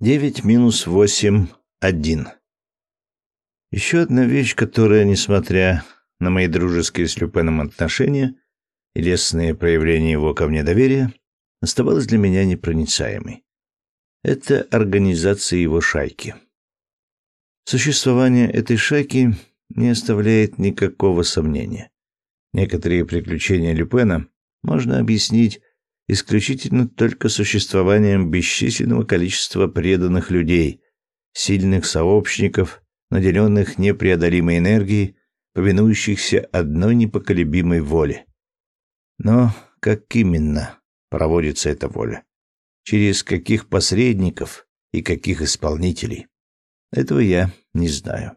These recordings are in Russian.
Девять минус восемь один. Еще одна вещь, которая, несмотря на мои дружеские с Люпеном отношения и лестные проявления его ко мне доверия, оставалась для меня непроницаемой. Это организация его шайки. Существование этой шайки не оставляет никакого сомнения. Некоторые приключения Люпена можно объяснить исключительно только существованием бесчисленного количества преданных людей, сильных сообщников, наделенных непреодолимой энергией, повинующихся одной непоколебимой воле. Но как именно проводится эта воля? Через каких посредников и каких исполнителей? Этого я не знаю.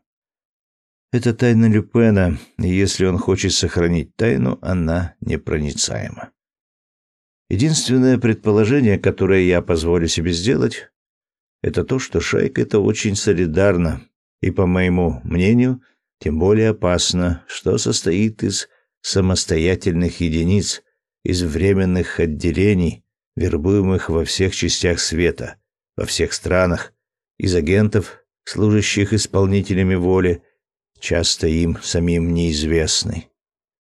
Это тайна Люпена, и если он хочет сохранить тайну, она непроницаема. Единственное предположение, которое я позволю себе сделать, это то, что шайка это очень солидарна и, по моему мнению, тем более опасно, что состоит из самостоятельных единиц, из временных отделений, вербуемых во всех частях света, во всех странах, из агентов, служащих исполнителями воли, часто им самим неизвестной.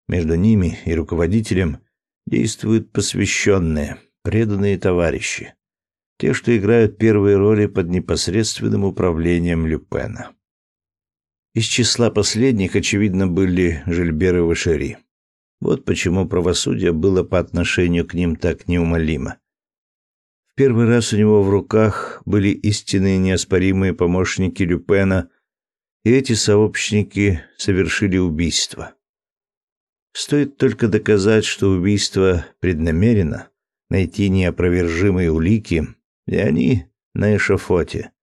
Между ними и руководителем действуют посвященные, преданные товарищи, те, что играют первые роли под непосредственным управлением Люпена. Из числа последних, очевидно, были Жильбер и Вашери. Вот почему правосудие было по отношению к ним так неумолимо. В первый раз у него в руках были истинные неоспоримые помощники Люпена, и эти сообщники совершили убийство. Стоит только доказать, что убийство преднамеренно, найти неопровержимые улики, и они на эшафоте.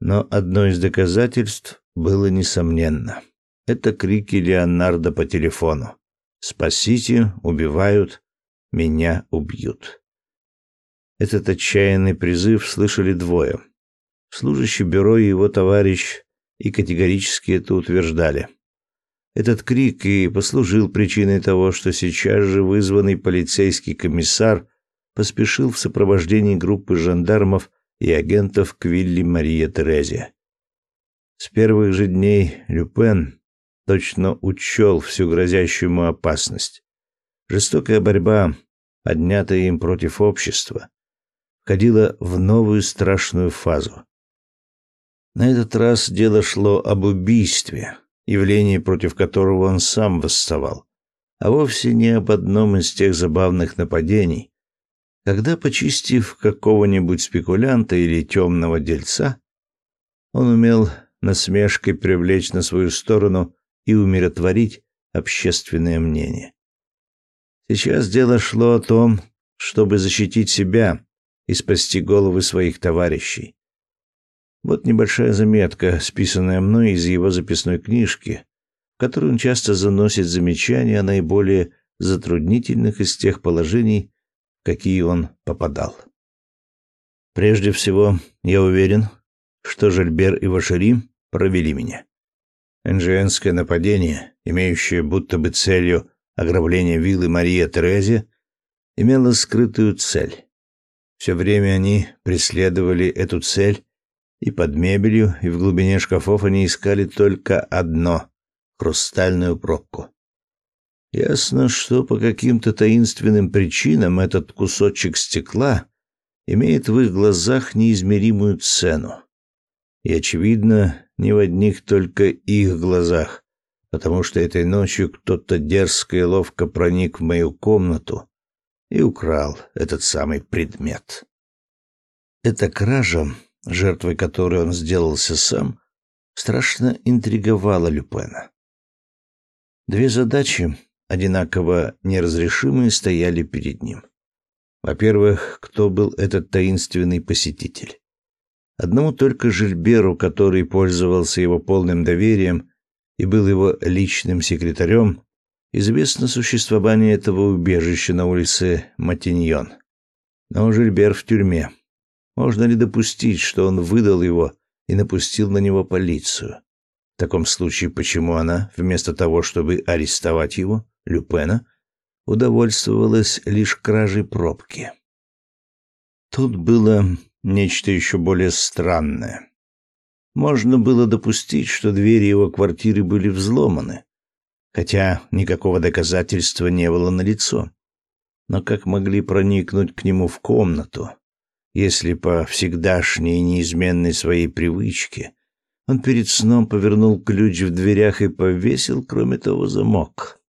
Но одно из доказательств было несомненно. Это крики Леонардо по телефону. «Спасите, убивают, меня убьют». Этот отчаянный призыв слышали двое. Служащий бюро и его товарищ и категорически это утверждали. Этот крик и послужил причиной того, что сейчас же вызванный полицейский комиссар поспешил в сопровождении группы жандармов и агентов к вилле Мария Терезия. С первых же дней Люпен точно учел всю грозящую ему опасность. Жестокая борьба, поднятая им против общества, входила в новую страшную фазу. На этот раз дело шло об убийстве, явление, против которого он сам восставал, а вовсе не об одном из тех забавных нападений, когда, почистив какого-нибудь спекулянта или темного дельца, он умел насмешкой привлечь на свою сторону и умиротворить общественное мнение. Сейчас дело шло о том, чтобы защитить себя и спасти головы своих товарищей. Вот небольшая заметка, списанная мной из его записной книжки, в которой он часто заносит замечания о наиболее затруднительных из тех положений, в какие он попадал. Прежде всего, я уверен, что Жильбер и Вашери провели меня. НЖНское нападение, имеющее будто бы целью ограбление виллы Мария Терезия, имело скрытую цель. Все время они преследовали эту цель и под мебелью, и в глубине шкафов они искали только одно — хрустальную пробку. Ясно, что по каким-то таинственным причинам этот кусочек стекла имеет в их глазах неизмеримую цену. И, очевидно, не в одних только их глазах, потому что этой ночью кто-то дерзко и ловко проник в мою комнату и украл этот самый предмет. Эта кража жертвой которой он сделался сам, страшно интриговала Люпена. Две задачи, одинаково неразрешимые, стояли перед ним. Во-первых, кто был этот таинственный посетитель? Одному только Жильберу, который пользовался его полным доверием и был его личным секретарем, известно существование этого убежища на улице Матиньон. Но Жильбер в тюрьме. Можно ли допустить, что он выдал его и напустил на него полицию? В таком случае, почему она, вместо того, чтобы арестовать его, Люпена, удовольствовалась лишь кражей пробки? Тут было нечто еще более странное. Можно было допустить, что двери его квартиры были взломаны, хотя никакого доказательства не было налицо. Но как могли проникнуть к нему в комнату, если по всегдашней неизменной своей привычке он перед сном повернул ключ в дверях и повесил, кроме того, замок?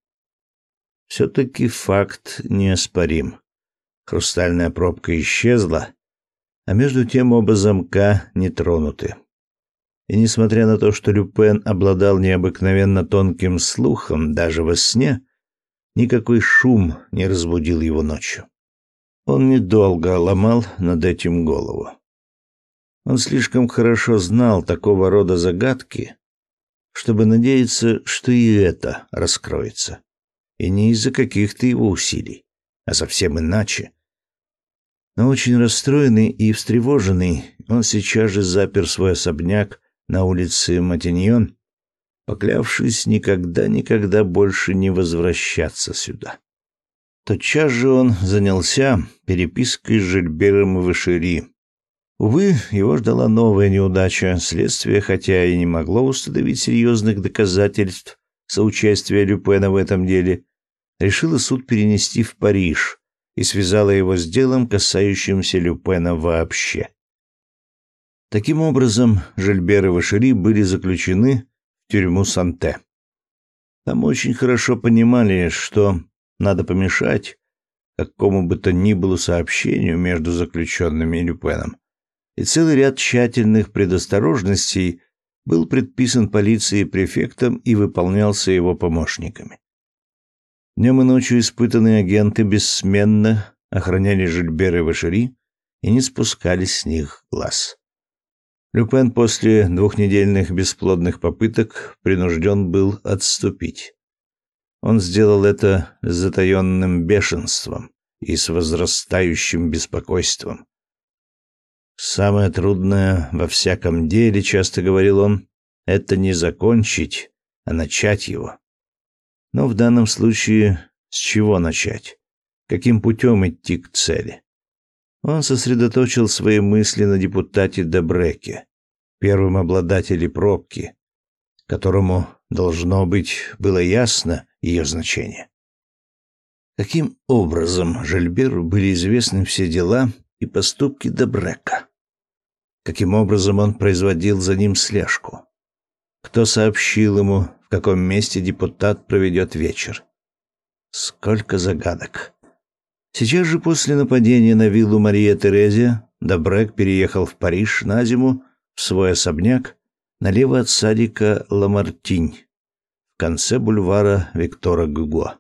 Все-таки факт неоспорим. Хрустальная пробка исчезла, а между тем оба замка не тронуты. И несмотря на то, что Люпен обладал необыкновенно тонким слухом даже во сне, никакой шум не разбудил его ночью. Он недолго ломал над этим голову. Он слишком хорошо знал такого рода загадки, чтобы надеяться, что и это раскроется. И не из-за каких-то его усилий, а совсем иначе. Но очень расстроенный и встревоженный, он сейчас же запер свой особняк на улице Матиньон, поклявшись никогда-никогда больше не возвращаться сюда. Тотчас же он занялся перепиской с Жильбером и Вашери. Увы, его ждала новая неудача. Следствие, хотя и не могло установить серьезных доказательств соучастия Люпена в этом деле, решило суд перенести в Париж и связало его с делом, касающимся Люпена вообще. Таким образом, Жильбер и Вашери были заключены в тюрьму Санте. Там очень хорошо понимали, что надо помешать какому бы то ни было сообщению между заключенными и Люпеном. И целый ряд тщательных предосторожностей был предписан полицией и префектом и выполнялся его помощниками. Днем и ночью испытанные агенты бессменно охраняли Жильбера и Вашери и не спускали с них глаз. Люпен после двухнедельных бесплодных попыток принужден был отступить. Он сделал это с затаенным бешенством и с возрастающим беспокойством. «Самое трудное во всяком деле, — часто говорил он, — это не закончить, а начать его. Но в данном случае с чего начать? Каким путем идти к цели? Он сосредоточил свои мысли на депутате Дебреке, первом обладателе пробки, которому, должно быть, было ясно ее значение. Каким образом Жильберу были известны все дела и поступки Дебрека? Каким образом он производил за ним слежку? Кто сообщил ему, в каком месте депутат проведет вечер? Сколько загадок! Сейчас же после нападения на виллу Мария Терезия Добрек переехал в Париж на зиму в свой особняк налево от садика Ламартинь в конце бульвара Виктора Гюго.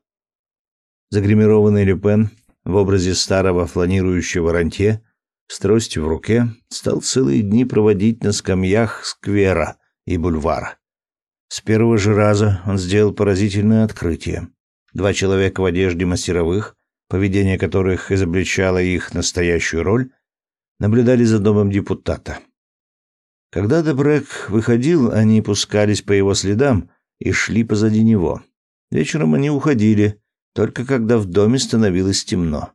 Загримированный Люпен в образе старого фланирующего рантье с тростью в руке стал целые дни проводить на скамьях сквера и бульвара. С первого же раза он сделал поразительное открытие. Два человека в одежде мастеровых поведение которых изобличало их настоящую роль, наблюдали за домом депутата. Когда Дебрек выходил, они пускались по его следам и шли позади него. Вечером они уходили, только когда в доме становилось темно.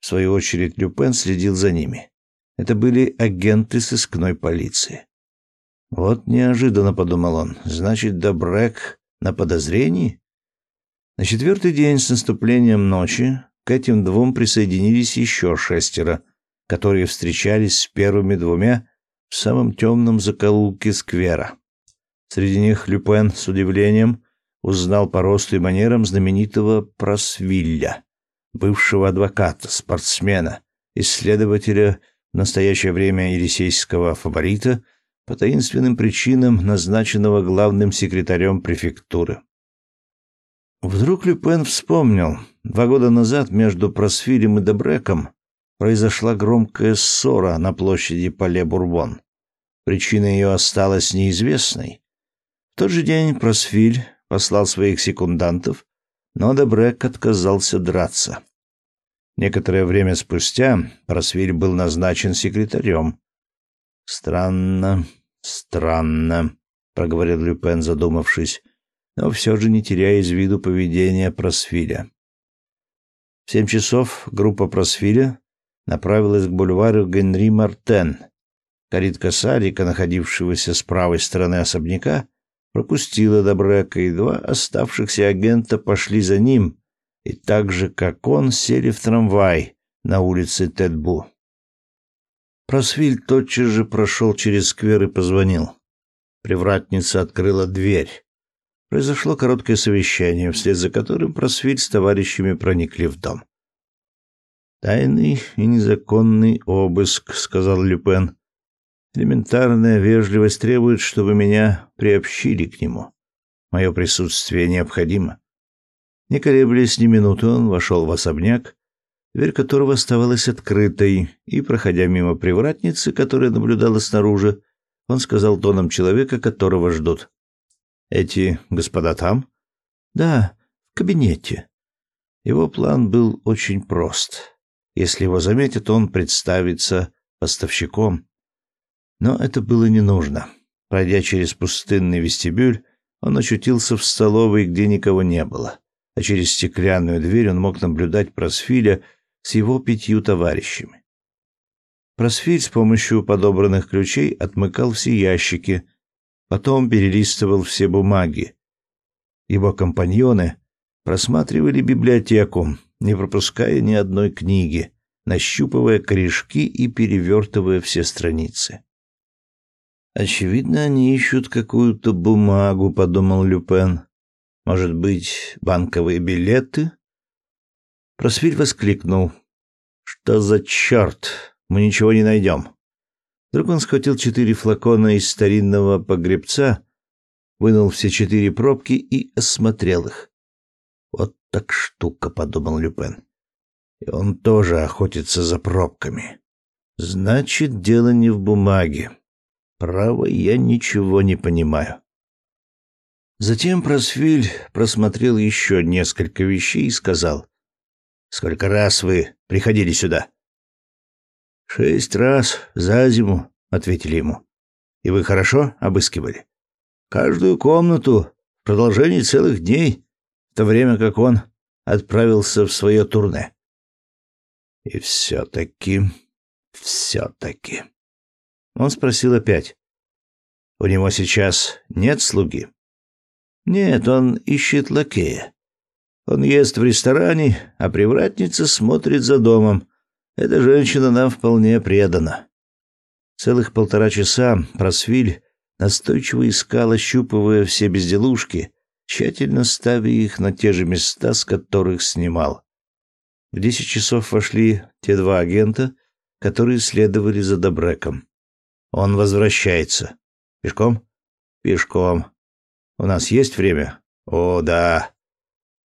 В свою очередь Люпен следил за ними. Это были агенты сыскной полиции. Вот неожиданно подумал он. Значит, Добрек на подозрении? На четвертый день с наступлением ночи к этим двум присоединились еще шестеро, которые встречались с первыми двумя в самом темном закоулке сквера. Среди них Люпен с удивлением узнал по росту и манерам знаменитого Просвилля, бывшего адвоката, спортсмена, исследователя в настоящее время елисейского фаворита, по таинственным причинам назначенного главным секретарем префектуры. Вдруг Люпен вспомнил. Два года назад между Просфилем и Дебреком произошла громкая ссора на площади Пале-Бурбон. Причина ее осталась неизвестной. В тот же день Просфиль послал своих секундантов, но Дебрек отказался драться. Некоторое время спустя Просфиль был назначен секретарем. «Странно, странно», — проговорил Люпен, задумавшись но все же не теряя из виду поведения Просфиля. В семь часов группа Просфиля направилась к бульвару Генри Мартен. Калитка садика, находившегося с правой стороны особняка, пропустила Добрека, и два оставшихся агента пошли за ним, и так же, как он, сели в трамвай на улице Тедбу. Просвиль тотчас же прошел через сквер и позвонил. Привратница открыла дверь. Произошло короткое совещание, вслед за которым Просвиль с товарищами проникли в дом. «Тайный и незаконный обыск», — сказал Люпен. «Элементарная вежливость требует, чтобы меня приобщили к нему. Мое присутствие необходимо». Не колеблясь ни минуты, он вошел в особняк, дверь которого оставалась открытой, и, проходя мимо привратницы, которая наблюдала снаружи, он сказал тоном человека, которого ждут. «Эти господа там?» «Да, в кабинете». Его план был очень прост. Если его заметят, он представится поставщиком. Но это было не нужно. Пройдя через пустынный вестибюль, он очутился в столовой, где никого не было, а через стеклянную дверь он мог наблюдать Просфиля с его пятью товарищами. Просфиль с помощью подобранных ключей отмыкал все ящики, потом перелистывал все бумаги. Его компаньоны просматривали библиотеку, не пропуская ни одной книги, нащупывая корешки и перевертывая все страницы. «Очевидно, они ищут какую-то бумагу», — подумал Люпен. «Может быть, банковые билеты?» Просвиль воскликнул. «Что за черт? Мы ничего не найдем». Вдруг он схватил четыре флакона из старинного погребца, вынул все четыре пробки и осмотрел их. «Вот так штука», — подумал Люпен. «И он тоже охотится за пробками. Значит, дело не в бумаге. Право, я ничего не понимаю». Затем Просвиль просмотрел еще несколько вещей и сказал, Сколько раз вы приходили сюда? Шесть раз за зиму, ответили ему. И вы хорошо обыскивали? Каждую комнату в продолжении целых дней, в то время как он отправился в свое турне. И все-таки, все-таки. Он спросил опять. У него сейчас нет слуги? Нет, он ищет лакея. Он ест в ресторане, а привратница смотрит за домом. Эта женщина нам вполне предана. Целых полтора часа Просвиль настойчиво искал, ощупывая все безделушки, тщательно ставя их на те же места, с которых снимал. В десять часов вошли те два агента, которые следовали за Добреком. Он возвращается. Пешком? Пешком. У нас есть время? О, да.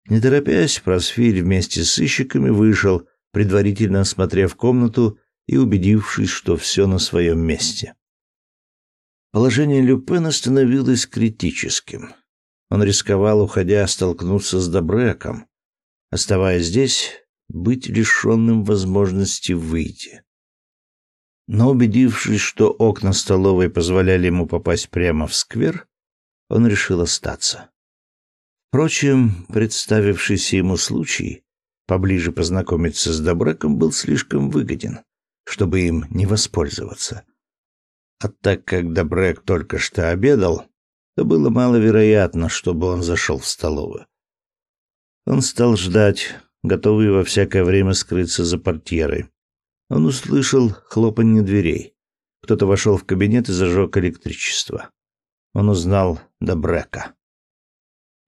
Не торопясь, Просфиль вместе с сыщиками вышел, предварительно осмотрев комнату и убедившись, что все на своем месте. Положение Люпена становилось критическим. Он рисковал, уходя, столкнуться с Добреком, оставаясь здесь, быть лишенным возможности выйти. Но убедившись, что окна столовой позволяли ему попасть прямо в сквер, он решил остаться. Впрочем, представившийся ему случай поближе познакомиться с Добреком был слишком выгоден, чтобы им не воспользоваться. А так как Добрек только что обедал, то было маловероятно, чтобы он зашел в столовую. Он стал ждать, готовый во всякое время скрыться за портьерой. Он услышал хлопанье дверей. Кто-то вошел в кабинет и зажег электричество. Он узнал Добрека.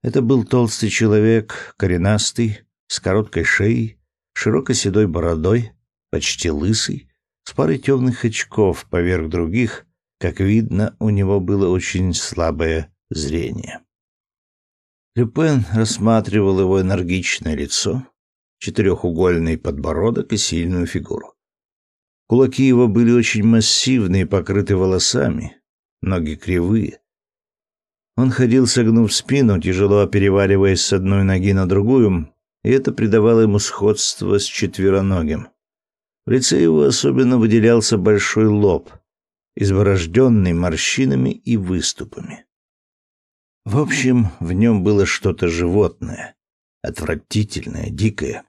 Это был толстый человек, коренастый, с короткой шеей, широкой седой бородой, почти лысый, с парой темных очков поверх других, как видно, у него было очень слабое зрение. Люпен рассматривал его энергичное лицо, четырехугольный подбородок и сильную фигуру. Кулаки его были очень массивные, покрыты волосами, ноги кривые, он ходил, согнув спину, тяжело переваливаясь с одной ноги на другую, и это придавало ему сходство с четвероногим. В лице его особенно выделялся большой лоб, изборожденный морщинами и выступами. В общем, в нем было что-то животное, отвратительное, дикое.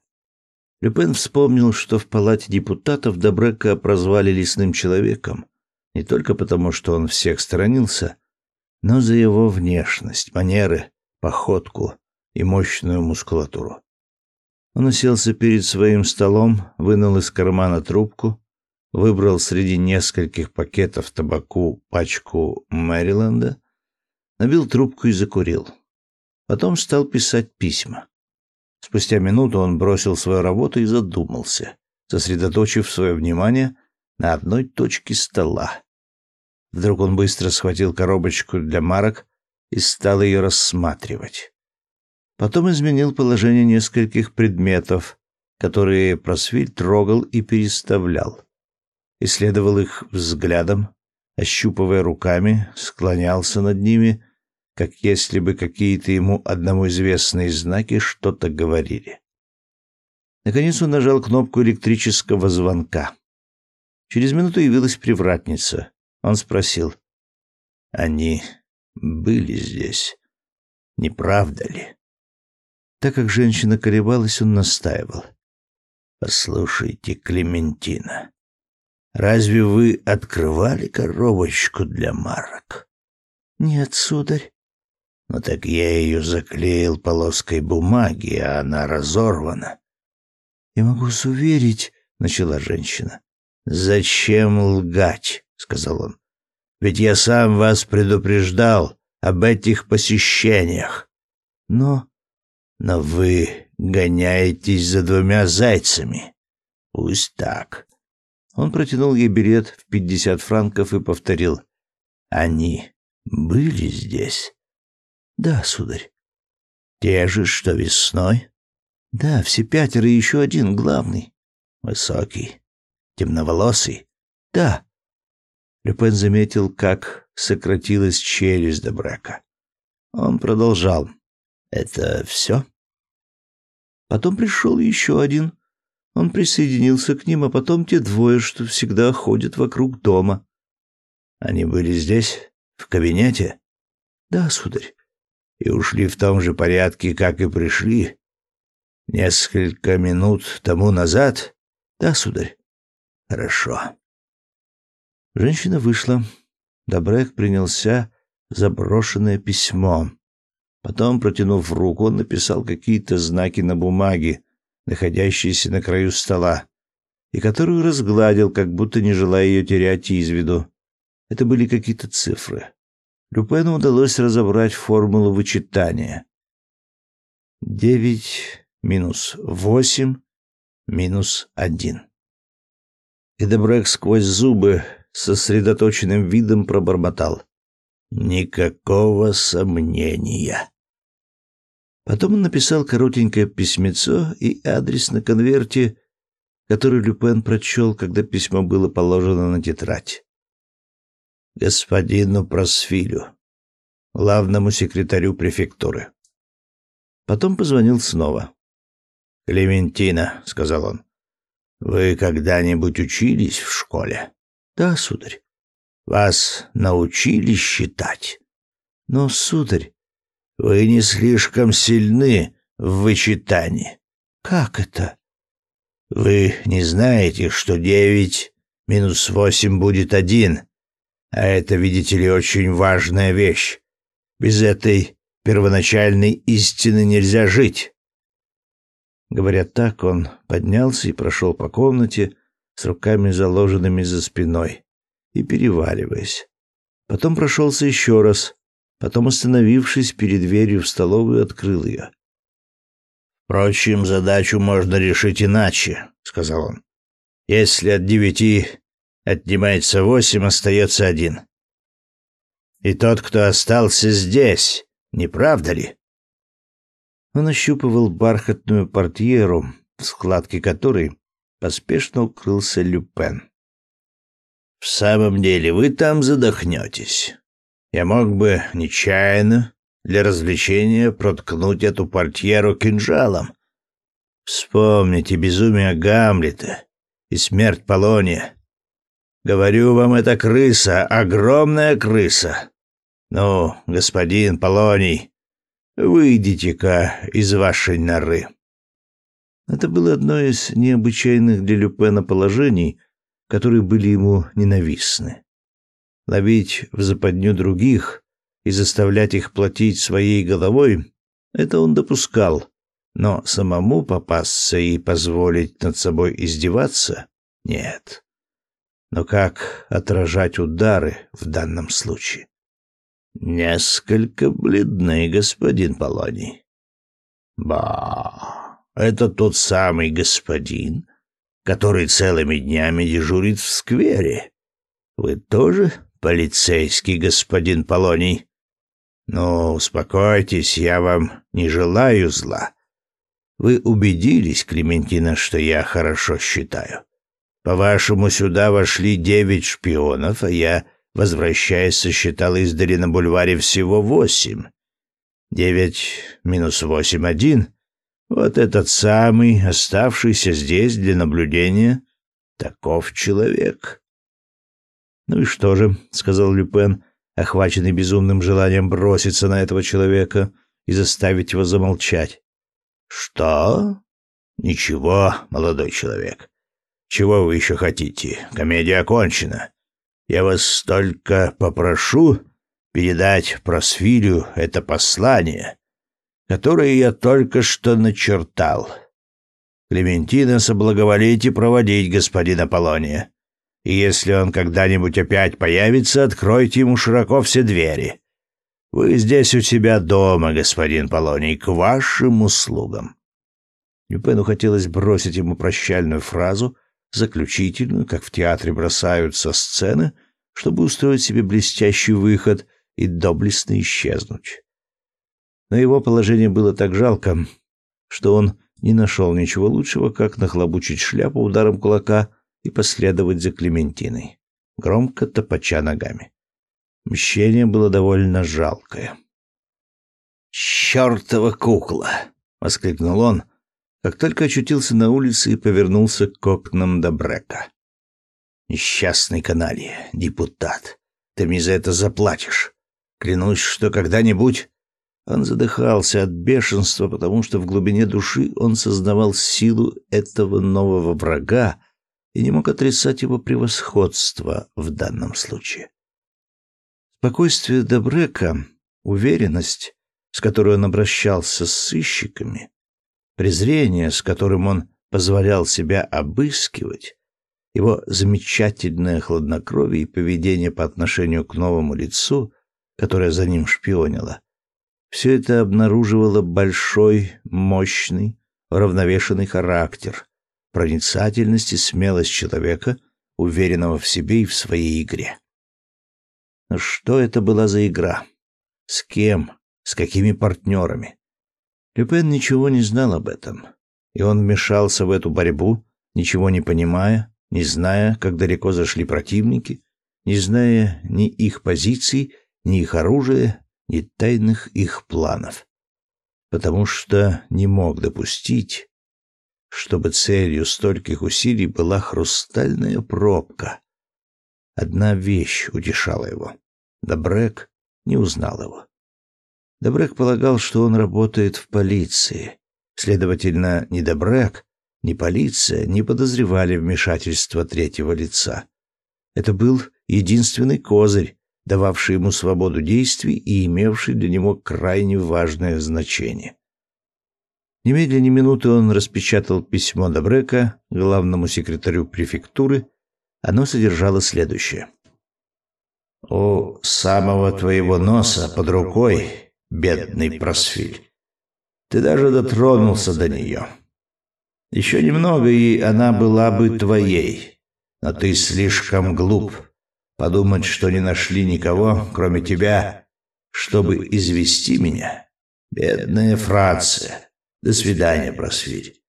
Люпен вспомнил, что в палате депутатов Добрека прозвали лесным человеком, не только потому, что он всех сторонился, но за его внешность, манеры, походку и мощную мускулатуру. Он уселся перед своим столом, вынул из кармана трубку, выбрал среди нескольких пакетов табаку пачку Мэриленда, набил трубку и закурил. Потом стал писать письма. Спустя минуту он бросил свою работу и задумался, сосредоточив свое внимание на одной точке стола. Вдруг он быстро схватил коробочку для марок и стал ее рассматривать. Потом изменил положение нескольких предметов, которые Просвиль трогал и переставлял. Исследовал их взглядом, ощупывая руками, склонялся над ними, как если бы какие-то ему одному известные знаки что-то говорили. Наконец он нажал кнопку электрического звонка. Через минуту явилась привратница. Он спросил: "Они были здесь, не правда ли?" Так как женщина колебалась, он настаивал. «Послушайте, Клементина, разве вы открывали коробочку для марок?» «Нет, сударь». «Ну так я ее заклеил полоской бумаги, а она разорвана». «Я могу уверить», — начала женщина. «Зачем лгать?» — сказал он. «Ведь я сам вас предупреждал об этих посещениях». «Но...» Но вы гоняетесь за двумя зайцами. Пусть так. Он протянул ей билет в пятьдесят франков и повторил: "Они были здесь?" "Да, сударь." "Те же, что весной?" "Да, все пятеро и еще один главный, высокий, темноволосый." "Да." Люпен заметил, как сократилась челюсть Добрека. Он продолжал: это все? Потом пришел еще один. Он присоединился к ним, а потом те двое, что всегда ходят вокруг дома. Они были здесь, в кабинете? Да, сударь. И ушли в том же порядке, как и пришли? Несколько минут тому назад? Да, сударь. Хорошо. Женщина вышла. Добрек принялся за брошенное письмо. Потом, протянув руку, он написал какие-то знаки на бумаге, находящейся на краю стола, и которую разгладил, как будто не желая ее терять из виду. Это были какие-то цифры. Люпену удалось разобрать формулу вычитания. Девять минус восемь минус один. И Дебрек сквозь зубы сосредоточенным видом пробормотал. Никакого сомнения. Потом он написал коротенькое письмецо и адрес на конверте, который Люпен прочел, когда письмо было положено на тетрадь. Господину Просфилю, главному секретарю префектуры. Потом позвонил снова. «Клементина», — сказал он, — «вы когда-нибудь учились в школе?» «Да, сударь». «Вас научили считать?» «Но, сударь, вы не слишком сильны в вычитании. Как это? Вы не знаете, что девять минус восемь будет один, а это, видите ли, очень важная вещь. Без этой первоначальной истины нельзя жить. Говоря так, он поднялся и прошел по комнате с руками заложенными за спиной и переваливаясь. Потом прошелся еще раз, Потом, остановившись перед дверью в столовую, открыл ее. «Впрочем, задачу можно решить иначе», — сказал он. «Если от девяти отнимается восемь, остается один. И тот, кто остался здесь, не правда ли?» Он ощупывал бархатную портьеру, в складке которой поспешно укрылся Люпен. «В самом деле, вы там задохнетесь. Я мог бы нечаянно для развлечения проткнуть эту портьеру кинжалом. Вспомните безумие Гамлета и смерть Полония. Говорю вам, это крыса, огромная крыса. Ну, господин Полоний, выйдите-ка из вашей норы. Это было одно из необычайных для Люпена положений, которые были ему ненавистны. Ловить в западню других и заставлять их платить своей головой — это он допускал, но самому попасться и позволить над собой издеваться — нет. Но как отражать удары в данном случае? Несколько бледны, господин Полоний. Ба, это тот самый господин, который целыми днями дежурит в сквере. Вы тоже полицейский, господин Полоний? Ну, успокойтесь, я вам не желаю зла. Вы убедились, Клементина, что я хорошо считаю. По-вашему, сюда вошли девять шпионов, а я, возвращаясь, сосчитал издали на бульваре всего восемь. Девять минус восемь — один. Вот этот самый, оставшийся здесь для наблюдения, таков человек. «Ну и что же?» — сказал Люпен, охваченный безумным желанием броситься на этого человека и заставить его замолчать. «Что? Ничего, молодой человек. Чего вы еще хотите? Комедия окончена. Я вас только попрошу передать Просфилю это послание, которое я только что начертал. Клементина соблаговолите проводить господина Полония. И если он когда-нибудь опять появится, откройте ему широко все двери. Вы здесь у себя дома, господин Полоний, к вашим услугам. Люпену хотелось бросить ему прощальную фразу, заключительную, как в театре бросают со сцены, чтобы устроить себе блестящий выход и доблестно исчезнуть. Но его положение было так жалко, что он не нашел ничего лучшего, как нахлобучить шляпу ударом кулака и последовать за Клементиной, громко топача ногами. Мщение было довольно жалкое. «Чёртова кукла!» — воскликнул он, как только очутился на улице и повернулся к окнам Добрека. «Несчастный каналья, депутат, ты мне за это заплатишь. Клянусь, что когда-нибудь...» Он задыхался от бешенства, потому что в глубине души он сознавал силу этого нового врага и не мог отрицать его превосходство в данном случае. Спокойствие Добрека, уверенность, с которой он обращался с сыщиками, презрение, с которым он позволял себя обыскивать, его замечательное хладнокровие и поведение по отношению к новому лицу, которое за ним шпионило, все это обнаруживало большой, мощный, уравновешенный характер, проницательность и смелость человека, уверенного в себе и в своей игре. Но что это была за игра? С кем? С какими партнерами? Люпен ничего не знал об этом, и он вмешался в эту борьбу, ничего не понимая, не зная, как далеко зашли противники, не зная ни их позиций, ни их оружия, ни тайных их планов. Потому что не мог допустить, чтобы целью стольких усилий была хрустальная пробка. Одна вещь утешала его. Добрек не узнал его. Добрек полагал, что он работает в полиции. Следовательно, ни Добрек, ни полиция не подозревали вмешательства третьего лица. Это был единственный козырь, дававший ему свободу действий и имевший для него крайне важное значение. Немедленно минуты он распечатал письмо Добрека главному секретарю префектуры. Оно содержало следующее. «У самого твоего носа под рукой бедный просфиль. Ты даже дотронулся до нее. Еще немного, и она была бы твоей. Но ты слишком глуп подумать, что не нашли никого, кроме тебя, чтобы извести меня. Бедная Франция. До свидания, просвирь.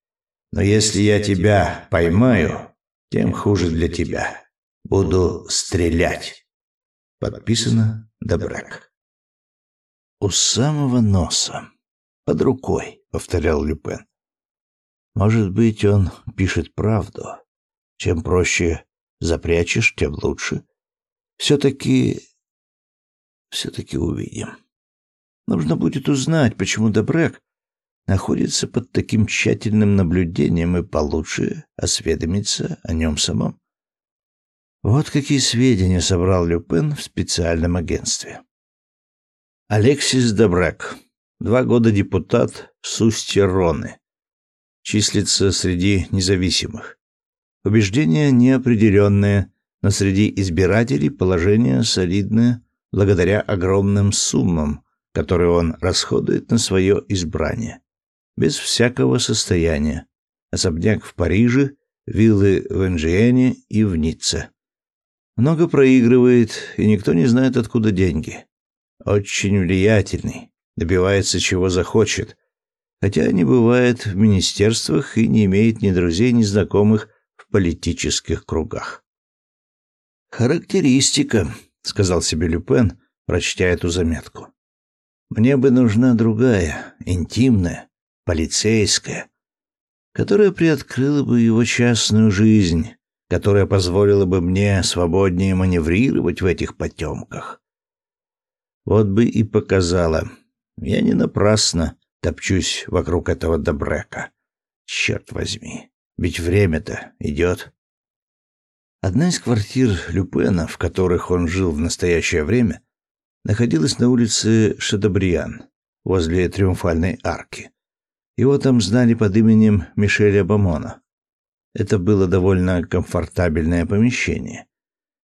Но если я тебя поймаю, тем хуже для тебя. Буду стрелять. Подписано Добрак. У самого носа. Под рукой, повторял Люпен. Может быть, он пишет правду. Чем проще запрячешь, тем лучше. Все-таки... Все-таки увидим. Нужно будет узнать, почему Добрек находится под таким тщательным наблюдением и получше осведомиться о нем самом. Вот какие сведения собрал Люпен в специальном агентстве. Алексис Добрак, два года депутат Сустьероны, числится среди независимых. Убеждения неопределенные, но среди избирателей положение солидное благодаря огромным суммам, которые он расходует на свое избрание без всякого состояния. Особняк в Париже, виллы в Энжиене и в Ницце. Много проигрывает, и никто не знает, откуда деньги. Очень влиятельный, добивается чего захочет, хотя не бывает в министерствах и не имеет ни друзей, ни знакомых в политических кругах. «Характеристика», — сказал себе Люпен, прочтя эту заметку. «Мне бы нужна другая, интимная, полицейская, которая приоткрыла бы его частную жизнь, которая позволила бы мне свободнее маневрировать в этих потемках. Вот бы и показала. Я не напрасно топчусь вокруг этого добрека. Черт возьми, ведь время-то идет. Одна из квартир Люпена, в которых он жил в настоящее время, находилась на улице Шадобриан, возле Триумфальной арки. Его там знали под именем Мишеля Бамона. Это было довольно комфортабельное помещение.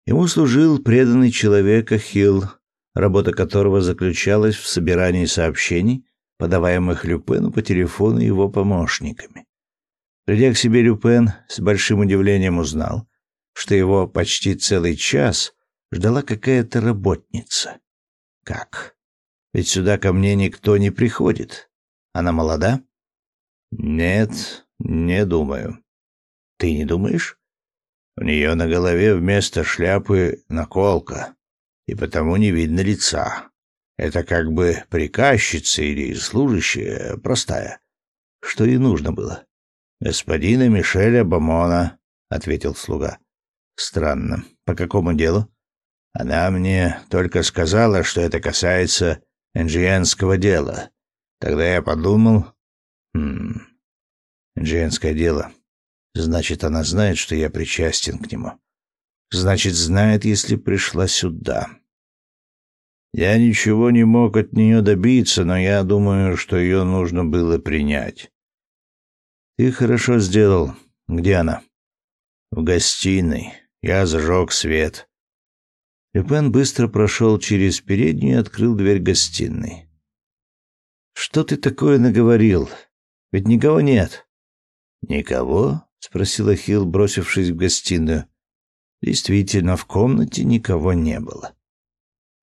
Ему служил преданный человека Хилл, работа которого заключалась в собирании сообщений, подаваемых Люпену по телефону его помощниками. Придя к себе Люпен, с большим удивлением узнал, что его почти целый час ждала какая-то работница. Как? Ведь сюда ко мне никто не приходит. Она молода? Нет, не думаю. Ты не думаешь? У нее на голове вместо шляпы наколка, и потому не видно лица. Это как бы приказчица или служащая простая. Что ей нужно было? Господина Мишеля Бамона, ответил слуга. Странно. По какому делу? Она мне только сказала, что это касается энджиенского дела. Тогда я подумал, Хм. Женское дело. Значит, она знает, что я причастен к нему. Значит, знает, если пришла сюда. Я ничего не мог от нее добиться, но я думаю, что ее нужно было принять. Ты хорошо сделал. Где она? В гостиной. Я зажег свет. Люпен быстро прошел через переднюю и открыл дверь гостиной. Что ты такое наговорил? Ведь никого нет. Никого? спросила Хил, бросившись в гостиную. Действительно, в комнате никого не было.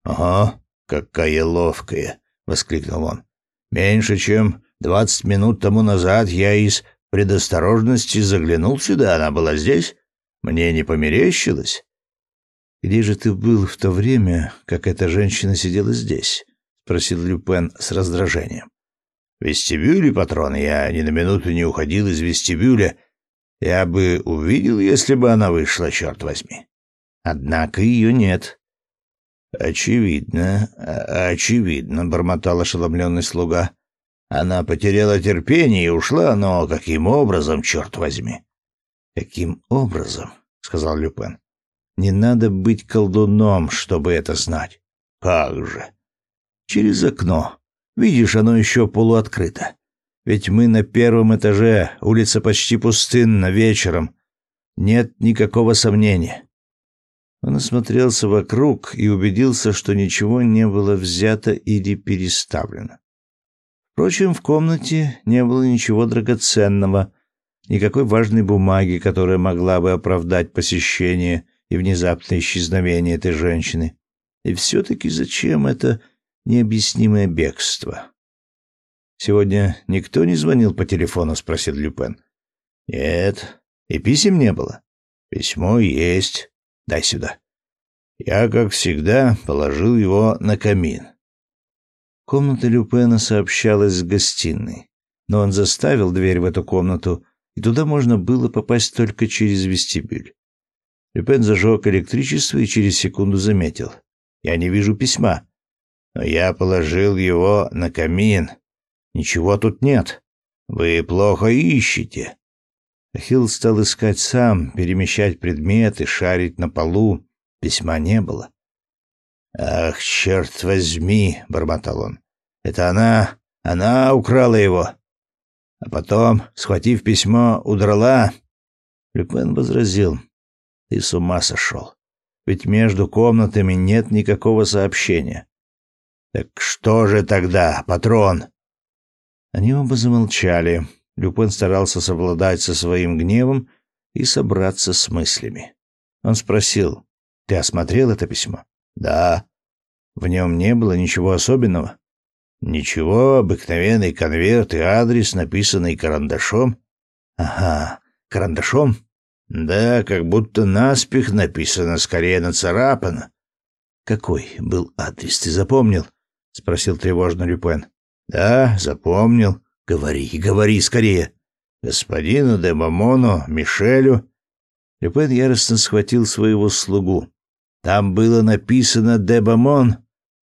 Ага, какая ловкая, воскликнул он. Меньше чем двадцать минут тому назад я из предосторожности заглянул сюда, она была здесь. Мне не померещилось. Где же ты был в то время, как эта женщина сидела здесь? спросил Люпен с раздражением. Вестибюле, патрон, я ни на минуту не уходил из вестибюля. Я бы увидел, если бы она вышла, черт возьми. Однако ее нет. Очевидно, очевидно, бормотал ошеломленный слуга. Она потеряла терпение и ушла, но каким образом, черт возьми? Каким образом? сказал Люпен. Не надо быть колдуном, чтобы это знать. Как же? Через окно. Видишь, оно еще полуоткрыто. Ведь мы на первом этаже, улица почти пустынна, вечером. Нет никакого сомнения. Он осмотрелся вокруг и убедился, что ничего не было взято или переставлено. Впрочем, в комнате не было ничего драгоценного, никакой важной бумаги, которая могла бы оправдать посещение и внезапное исчезновение этой женщины. И все-таки зачем это необъяснимое бегство. «Сегодня никто не звонил по телефону?» — спросил Люпен. «Нет. И писем не было?» «Письмо есть. Дай сюда». Я, как всегда, положил его на камин. Комната Люпена сообщалась с гостиной, но он заставил дверь в эту комнату, и туда можно было попасть только через вестибюль. Люпен зажег электричество и через секунду заметил. «Я не вижу письма» но я положил его на камин. Ничего тут нет. Вы плохо ищете. Ахилл стал искать сам, перемещать предметы, шарить на полу. Письма не было. «Ах, черт возьми!» — бормотал он. «Это она, она украла его!» А потом, схватив письмо, удрала. Люпен возразил. «Ты с ума сошел. Ведь между комнатами нет никакого сообщения». «Так что же тогда, патрон?» Они оба замолчали. Люпен старался совладать со своим гневом и собраться с мыслями. Он спросил, «Ты осмотрел это письмо?» «Да». «В нем не было ничего особенного?» «Ничего, обыкновенный конверт и адрес, написанный карандашом». «Ага, карандашом?» «Да, как будто наспех написано, скорее нацарапано». «Какой был адрес, ты запомнил?» — спросил тревожно Люпен. «Да, запомнил. Говори, говори скорее. Господину де Мамону, Мишелю». Люпен яростно схватил своего слугу. «Там было написано де Бамон.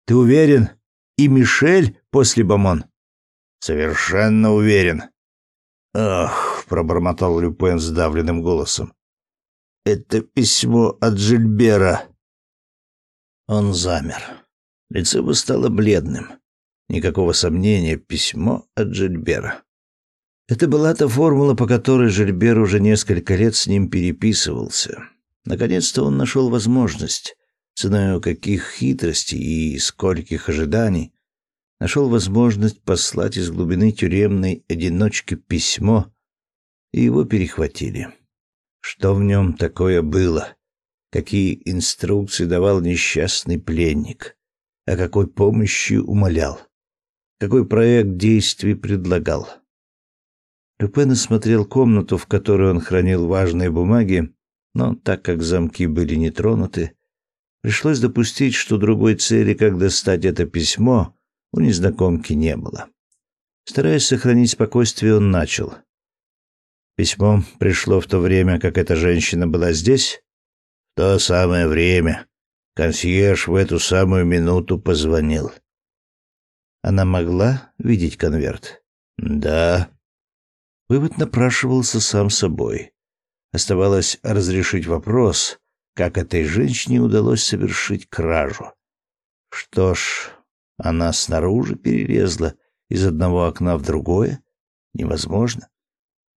Ты уверен? И Мишель после Бамон?» «Совершенно уверен». «Ах», — пробормотал Люпен сдавленным голосом. «Это письмо от Жильбера». Он замер. Лицо его стало бледным. Никакого сомнения, письмо от Жильбера. Это была та формула, по которой Жильбер уже несколько лет с ним переписывался. Наконец-то он нашел возможность, ценой каких хитростей и скольких ожиданий, нашел возможность послать из глубины тюремной одиночки письмо, и его перехватили. Что в нем такое было? Какие инструкции давал несчастный пленник? О какой помощи умолял? Какой проект действий предлагал? Люпен осмотрел комнату, в которой он хранил важные бумаги, но так как замки были не тронуты, пришлось допустить, что другой цели, как достать это письмо, у незнакомки не было. Стараясь сохранить спокойствие, он начал. Письмо пришло в то время, как эта женщина была здесь? В то самое время. Консьерж в эту самую минуту позвонил. Она могла видеть конверт? Да. Вывод напрашивался сам собой. Оставалось разрешить вопрос, как этой женщине удалось совершить кражу. Что ж, она снаружи перелезла из одного окна в другое? Невозможно.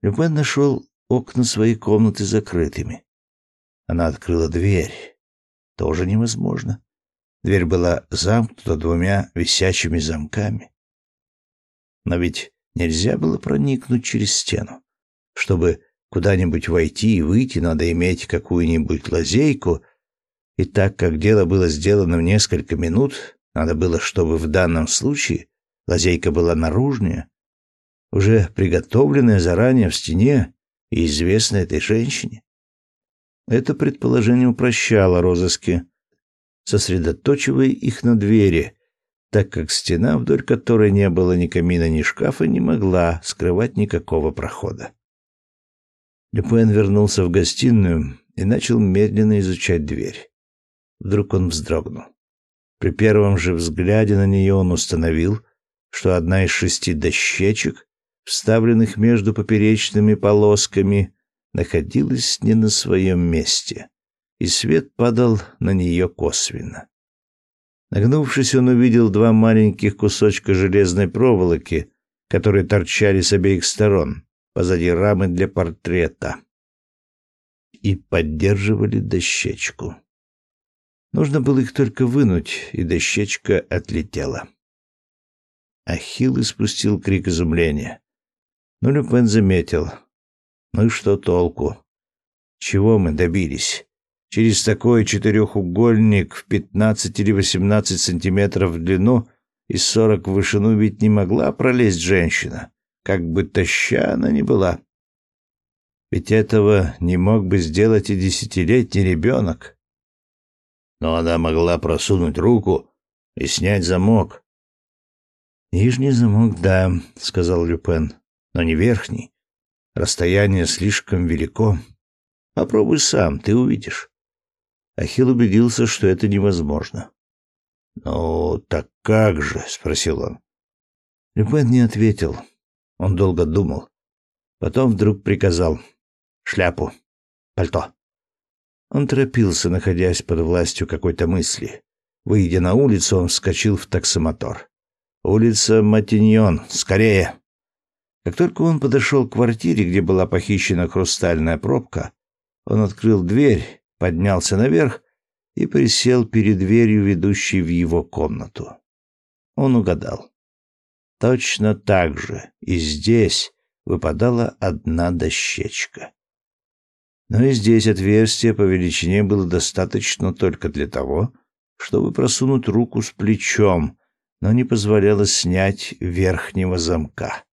Люпен нашел окна своей комнаты закрытыми. Она открыла дверь. Тоже невозможно. Дверь была замкнута двумя висячими замками. Но ведь нельзя было проникнуть через стену. Чтобы куда-нибудь войти и выйти, надо иметь какую-нибудь лазейку, и так как дело было сделано в несколько минут, надо было, чтобы в данном случае лазейка была наружная, уже приготовленная заранее в стене и известная этой женщине. Это предположение упрощало розыски сосредоточивая их на двери, так как стена, вдоль которой не было ни камина, ни шкафа, не могла скрывать никакого прохода. Люпен вернулся в гостиную и начал медленно изучать дверь. Вдруг он вздрогнул. При первом же взгляде на нее он установил, что одна из шести дощечек, вставленных между поперечными полосками, находилась не на своем месте и свет падал на нее косвенно. Нагнувшись, он увидел два маленьких кусочка железной проволоки, которые торчали с обеих сторон, позади рамы для портрета, и поддерживали дощечку. Нужно было их только вынуть, и дощечка отлетела. Ахилл испустил крик изумления. Но Люпен заметил. Ну и что толку? Чего мы добились? Через такой четырехугольник в 15 или 18 сантиметров в длину и 40 в вышину ведь не могла пролезть женщина, как бы таща она ни была. Ведь этого не мог бы сделать и десятилетний ребенок. Но она могла просунуть руку и снять замок. «Нижний замок, да», — сказал Люпен, — «но не верхний. Расстояние слишком велико. Попробуй сам, ты увидишь». Ахилл убедился, что это невозможно. «Ну, так как же?» — спросил он. Люпен не ответил. Он долго думал. Потом вдруг приказал «Шляпу, пальто». Он торопился, находясь под властью какой-то мысли. Выйдя на улицу, он вскочил в таксомотор. «Улица Матиньон, скорее!» Как только он подошел к квартире, где была похищена хрустальная пробка, он открыл дверь, поднялся наверх и присел перед дверью, ведущей в его комнату. Он угадал. Точно так же и здесь выпадала одна дощечка. Но и здесь отверстие по величине было достаточно только для того, чтобы просунуть руку с плечом, но не позволяло снять верхнего замка.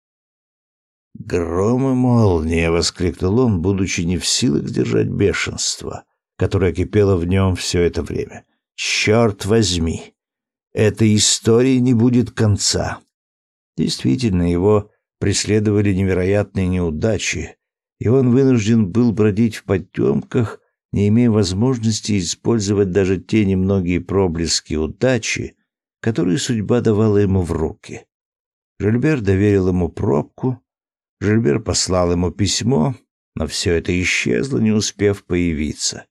«Гром и молния!» — воскликнул он, будучи не в силах сдержать бешенство, которое кипело в нем все это время. «Черт возьми! Этой истории не будет конца!» Действительно, его преследовали невероятные неудачи, и он вынужден был бродить в потемках, не имея возможности использовать даже те немногие проблески удачи, которые судьба давала ему в руки. Жильбер доверил ему пробку, Жильбер послал ему письмо, но все это исчезло, не успев появиться.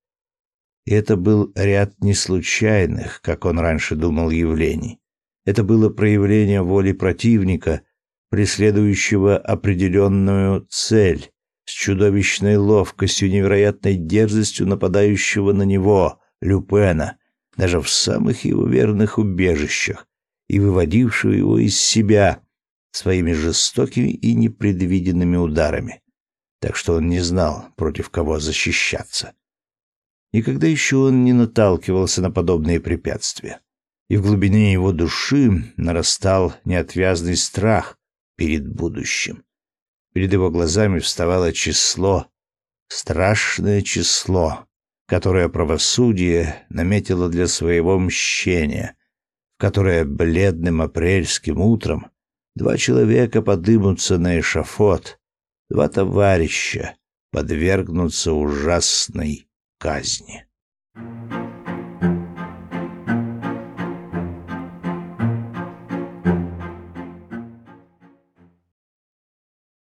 И это был ряд неслучайных, как он раньше думал, явлений. Это было проявление воли противника, преследующего определенную цель, с чудовищной ловкостью, невероятной дерзостью нападающего на него, Люпена, даже в самых его верных убежищах, и выводившего его из себя, своими жестокими и непредвиденными ударами, так что он не знал, против кого защищаться. Никогда еще он не наталкивался на подобные препятствия, и в глубине его души нарастал неотвязный страх перед будущим. Перед его глазами вставало число, страшное число, которое правосудие наметило для своего мщения, в которое бледным апрельским утром Два человека подымутся на эшафот, два товарища подвергнутся ужасной казни.